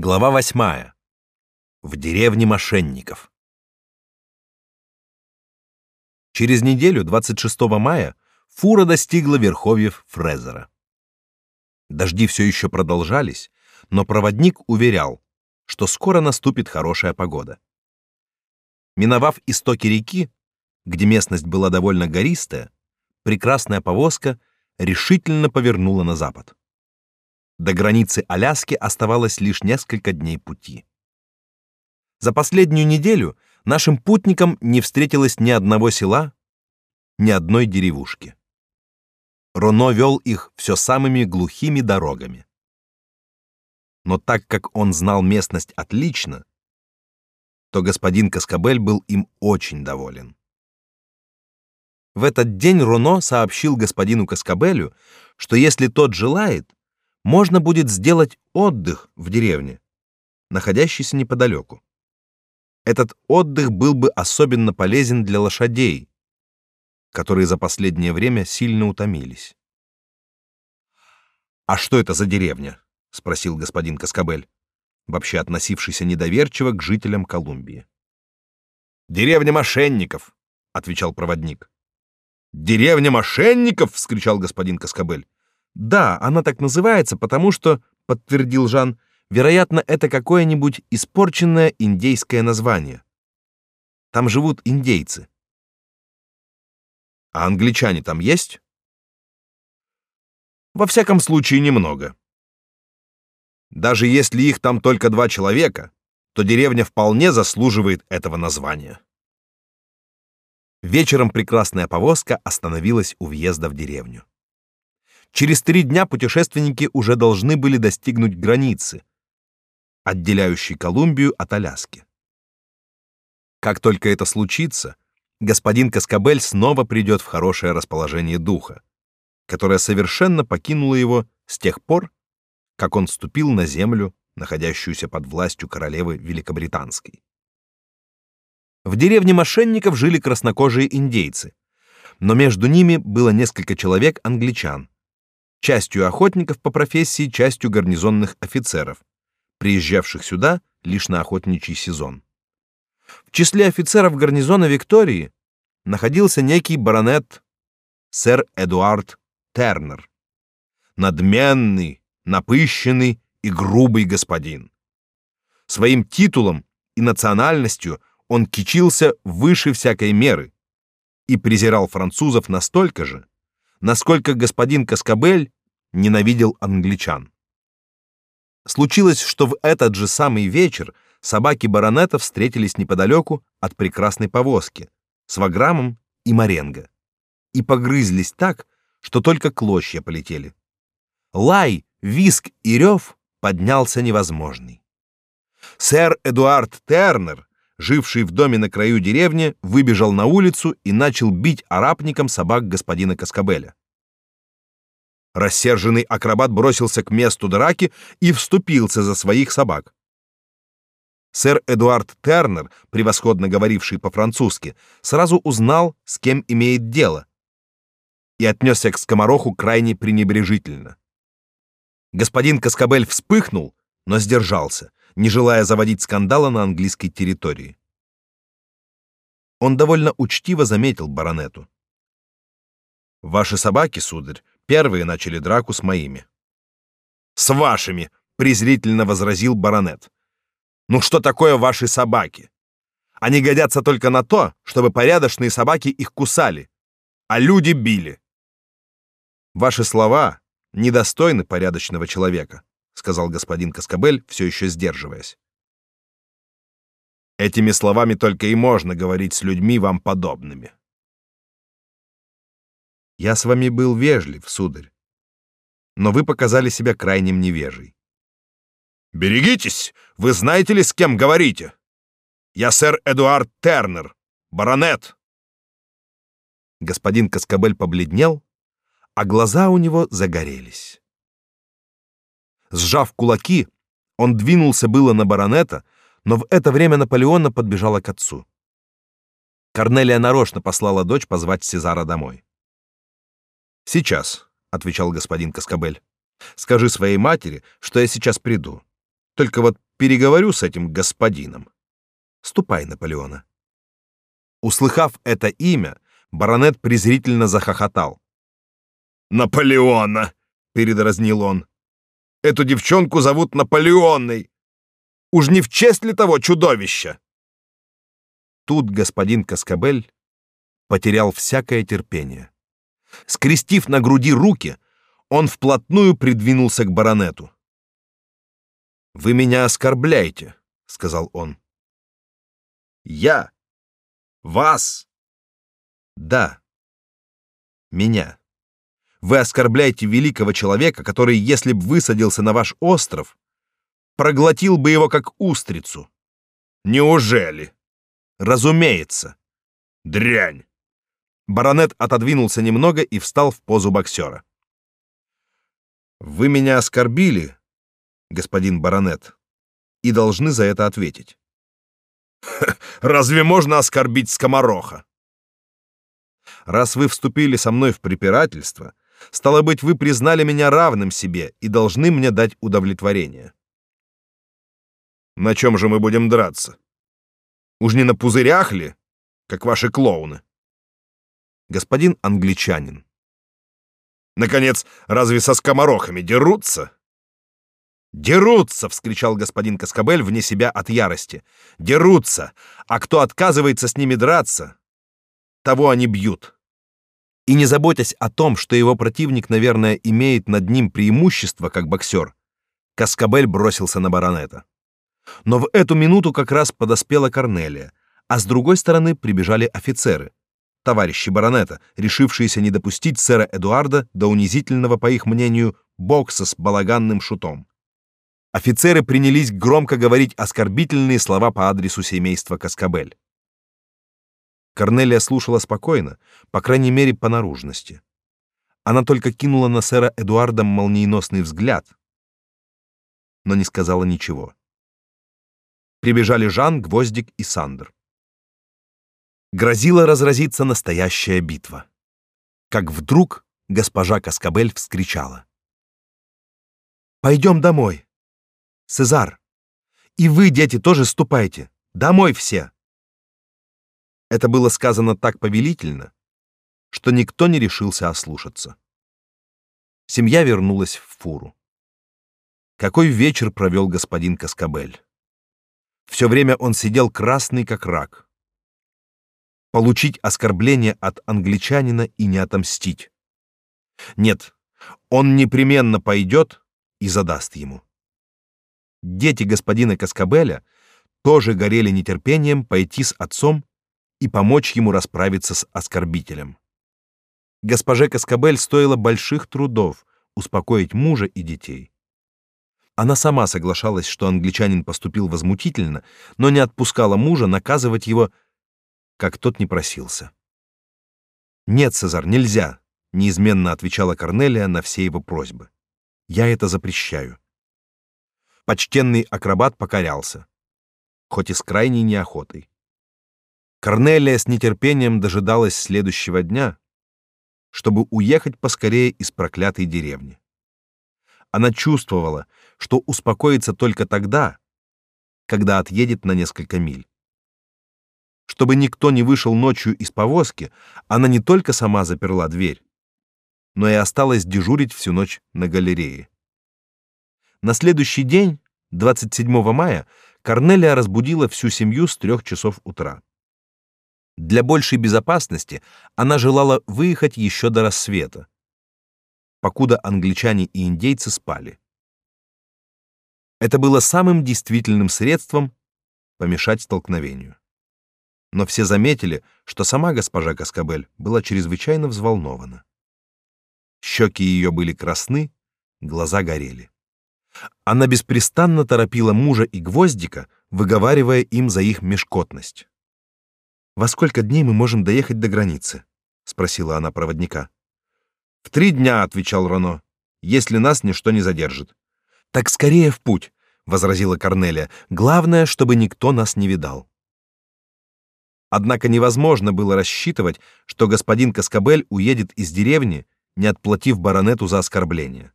Глава восьмая. В деревне мошенников. Через неделю, 26 мая, фура достигла верховьев Фрезера. Дожди все еще продолжались, но проводник уверял, что скоро наступит хорошая погода. Миновав истоки реки, где местность была довольно гористая, прекрасная повозка решительно повернула на запад. До границы Аляски оставалось лишь несколько дней пути. За последнюю неделю нашим путникам не встретилось ни одного села, ни одной деревушки. Роно вел их все самыми глухими дорогами. Но так как он знал местность отлично, то господин Каскабель был им очень доволен. В этот день Роно сообщил господину Каскабелю, что если тот желает, можно будет сделать отдых в деревне, находящейся неподалеку. Этот отдых был бы особенно полезен для лошадей, которые за последнее время сильно утомились. А что это за деревня? спросил господин Каскабель, вообще относившийся недоверчиво к жителям Колумбии. Деревня мошенников, отвечал проводник. Деревня мошенников, вскричал господин Каскабель. Да, она так называется, потому что, подтвердил Жан, вероятно, это какое-нибудь испорченное индейское название. Там живут индейцы. А англичане там есть? Во всяком случае, немного. Даже если их там только два человека, то деревня вполне заслуживает этого названия. Вечером прекрасная повозка остановилась у въезда в деревню. Через три дня путешественники уже должны были достигнуть границы, отделяющей Колумбию от Аляски. Как только это случится, господин Каскабель снова придет в хорошее расположение духа, которое совершенно покинуло его с тех пор, как он ступил на землю, находящуюся под властью королевы Великобританской. В деревне мошенников жили краснокожие индейцы, но между ними было несколько человек англичан, частью охотников по профессии, частью гарнизонных офицеров, приезжавших сюда лишь на охотничий сезон. В числе офицеров гарнизона Виктории находился некий баронет сэр Эдуард Тернер, надменный, напыщенный и грубый господин. Своим титулом и национальностью он кичился выше всякой меры и презирал французов настолько же, насколько господин Каскабель ненавидел англичан. Случилось, что в этот же самый вечер собаки баронета встретились неподалеку от прекрасной повозки с Ваграмом и Маренго и погрызлись так, что только клочья полетели. Лай, виск и рев поднялся невозможный. Сэр Эдуард Тернер живший в доме на краю деревни, выбежал на улицу и начал бить арапником собак господина Каскабеля. Рассерженный акробат бросился к месту драки и вступился за своих собак. Сэр Эдуард Тернер, превосходно говоривший по-французски, сразу узнал, с кем имеет дело, и отнесся к скомороху крайне пренебрежительно. Господин Каскабель вспыхнул, но сдержался, не желая заводить скандала на английской территории. Он довольно учтиво заметил баронету. «Ваши собаки, сударь, первые начали драку с моими». «С вашими!» — презрительно возразил баронет. «Ну что такое ваши собаки? Они годятся только на то, чтобы порядочные собаки их кусали, а люди били». «Ваши слова недостойны порядочного человека», сказал господин Каскабель, все еще сдерживаясь. Этими словами только и можно говорить с людьми вам подобными. Я с вами был вежлив, сударь, но вы показали себя крайним невежей. Берегитесь, вы знаете ли, с кем говорите? Я сэр Эдуард Тернер, баронет. Господин Каскабель побледнел, а глаза у него загорелись. Сжав кулаки, он двинулся было на баронета, но в это время Наполеона подбежала к отцу. Корнелия нарочно послала дочь позвать Сезара домой. «Сейчас», — отвечал господин Каскабель. «Скажи своей матери, что я сейчас приду. Только вот переговорю с этим господином. Ступай, Наполеона. Услыхав это имя, баронет презрительно захохотал. Наполеона, передразнил он. Эту девчонку зовут Наполеонной. Уж не в честь ли того чудовища? Тут господин Каскабель потерял всякое терпение. Скрестив на груди руки, он вплотную придвинулся к баронету. Вы меня оскорбляете, сказал он. Я вас? Да. Меня. Вы оскорбляете великого человека, который, если б высадился на ваш остров, проглотил бы его как устрицу. Неужели? Разумеется. Дрянь. Баронет отодвинулся немного и встал в позу боксера. Вы меня оскорбили, господин баронет, и должны за это ответить. Разве можно оскорбить скомороха? Раз вы вступили со мной в препирательство, стало быть, вы признали меня равным себе и должны мне дать удовлетворение. На чем же мы будем драться? Уж не на пузырях ли, как ваши клоуны? Господин англичанин. Наконец, разве со скоморохами дерутся? «Дерутся!» — вскричал господин Каскабель вне себя от ярости. «Дерутся! А кто отказывается с ними драться, того они бьют!» И не заботясь о том, что его противник, наверное, имеет над ним преимущество как боксер, Каскабель бросился на баронета. Но в эту минуту как раз подоспела Корнелия, а с другой стороны прибежали офицеры, товарищи баронета, решившиеся не допустить сэра Эдуарда до унизительного, по их мнению, бокса с балаганным шутом. Офицеры принялись громко говорить оскорбительные слова по адресу семейства Каскабель. Корнелия слушала спокойно, по крайней мере, по наружности. Она только кинула на сэра Эдуарда молниеносный взгляд, но не сказала ничего. Прибежали Жан, Гвоздик и Сандр. Грозила разразиться настоящая битва. Как вдруг госпожа Каскабель вскричала: "Пойдем домой!" Цезар, и вы, дети, тоже ступайте. Домой все. Это было сказано так повелительно, что никто не решился ослушаться. Семья вернулась в фуру. Какой вечер провел господин Каскабель. Все время он сидел красный как рак. Получить оскорбление от англичанина и не отомстить. Нет, он непременно пойдет и задаст ему. Дети господина Каскабеля тоже горели нетерпением пойти с отцом и помочь ему расправиться с оскорбителем. Госпоже Каскабель стоило больших трудов успокоить мужа и детей. Она сама соглашалась, что англичанин поступил возмутительно, но не отпускала мужа наказывать его, как тот не просился. «Нет, Цезар, нельзя», — неизменно отвечала Корнелия на все его просьбы. «Я это запрещаю». Почтенный акробат покорялся, хоть и с крайней неохотой. Корнелия с нетерпением дожидалась следующего дня, чтобы уехать поскорее из проклятой деревни. Она чувствовала, что успокоится только тогда, когда отъедет на несколько миль. Чтобы никто не вышел ночью из повозки, она не только сама заперла дверь, но и осталась дежурить всю ночь на галерее. На следующий день, 27 мая, Корнелия разбудила всю семью с трех часов утра. Для большей безопасности она желала выехать еще до рассвета, покуда англичане и индейцы спали. Это было самым действительным средством помешать столкновению. Но все заметили, что сама госпожа Каскабель была чрезвычайно взволнована. Щеки ее были красны, глаза горели. Она беспрестанно торопила мужа и Гвоздика, выговаривая им за их мешкотность. «Во сколько дней мы можем доехать до границы?» — спросила она проводника. «В три дня», — отвечал Роно, — «если нас ничто не задержит». «Так скорее в путь», — возразила Корнелия. «Главное, чтобы никто нас не видал». Однако невозможно было рассчитывать, что господин Каскабель уедет из деревни, не отплатив баронету за оскорбление.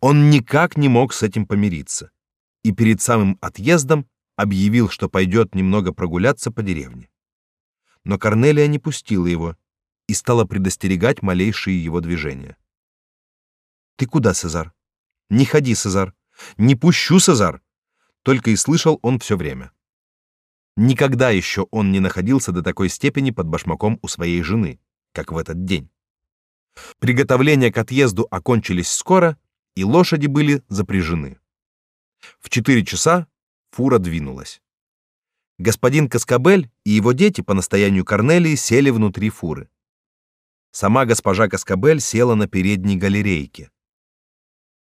Он никак не мог с этим помириться. и перед самым отъездом объявил, что пойдет немного прогуляться по деревне. Но Корнелия не пустила его и стала предостерегать малейшие его движения. Ты куда, Сезар? Не ходи, Сезар. Не пущу, Сезар. Только и слышал он все время. Никогда еще он не находился до такой степени под башмаком у своей жены, как в этот день. Приготовления к отъезду окончились скоро, и лошади были запряжены. В четыре часа фура двинулась. Господин Каскабель и его дети по настоянию Корнелии сели внутри фуры. Сама госпожа Каскабель села на передней галерейке,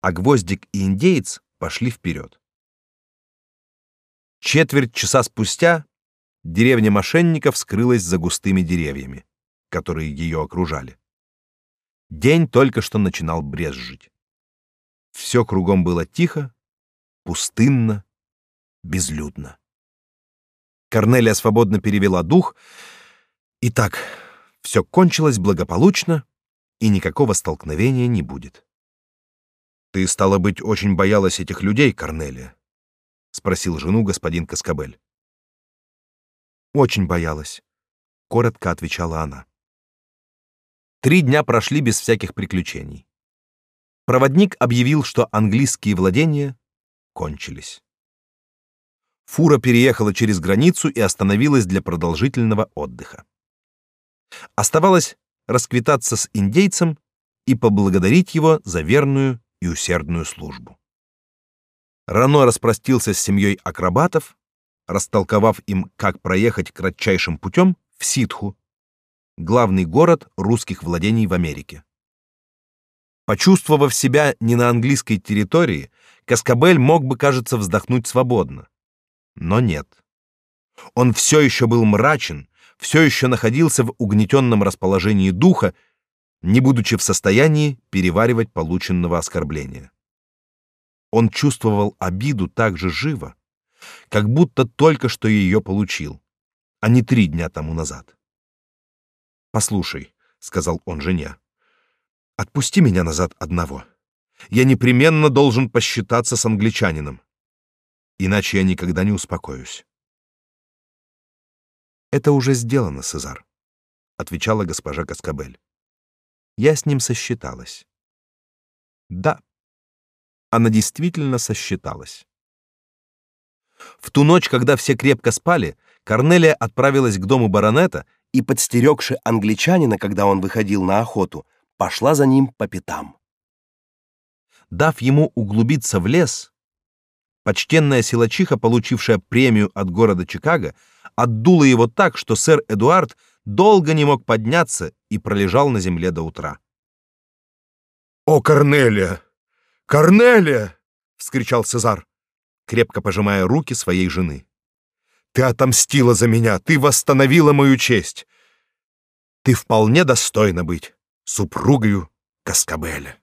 а Гвоздик и индеец пошли вперед. Четверть часа спустя деревня мошенников скрылась за густыми деревьями, которые ее окружали. День только что начинал брезжить. Все кругом было тихо, пустынно, безлюдно. Корнелия свободно перевела дух. и так все кончилось благополучно, и никакого столкновения не будет. Ты стало быть очень боялась этих людей, Корнелия? спросил жену господин Каскабель. Очень боялась, коротко отвечала она. Три дня прошли без всяких приключений. Проводник объявил, что английские владения кончились. Фура переехала через границу и остановилась для продолжительного отдыха. Оставалось расквитаться с индейцем и поблагодарить его за верную и усердную службу. Рано распростился с семьей акробатов, растолковав им, как проехать кратчайшим путем в Ситху, главный город русских владений в Америке. Почувствовав себя не на английской территории, Каскабель мог бы, кажется, вздохнуть свободно. Но нет. Он все еще был мрачен, все еще находился в угнетенном расположении духа, не будучи в состоянии переваривать полученного оскорбления. Он чувствовал обиду так же живо, как будто только что ее получил, а не три дня тому назад. «Послушай», — сказал он жене, — «отпусти меня назад одного. Я непременно должен посчитаться с англичанином, иначе я никогда не успокоюсь». «Это уже сделано, Сезар», — отвечала госпожа Каскабель. «Я с ним сосчиталась». «Да, она действительно сосчиталась. В ту ночь, когда все крепко спали, Корнелия отправилась к дому баронета и, подстерегши англичанина, когда он выходил на охоту, пошла за ним по пятам. Дав ему углубиться в лес, почтенная силачиха, получившая премию от города Чикаго, отдула его так, что сэр Эдуард долго не мог подняться и пролежал на земле до утра. «О, Корнелия! Корнелия!» — вскричал Цезар, крепко пожимая руки своей жены. «Ты отомстила за меня, ты восстановила мою честь. Ты вполне достойна быть супругою Каскабеля».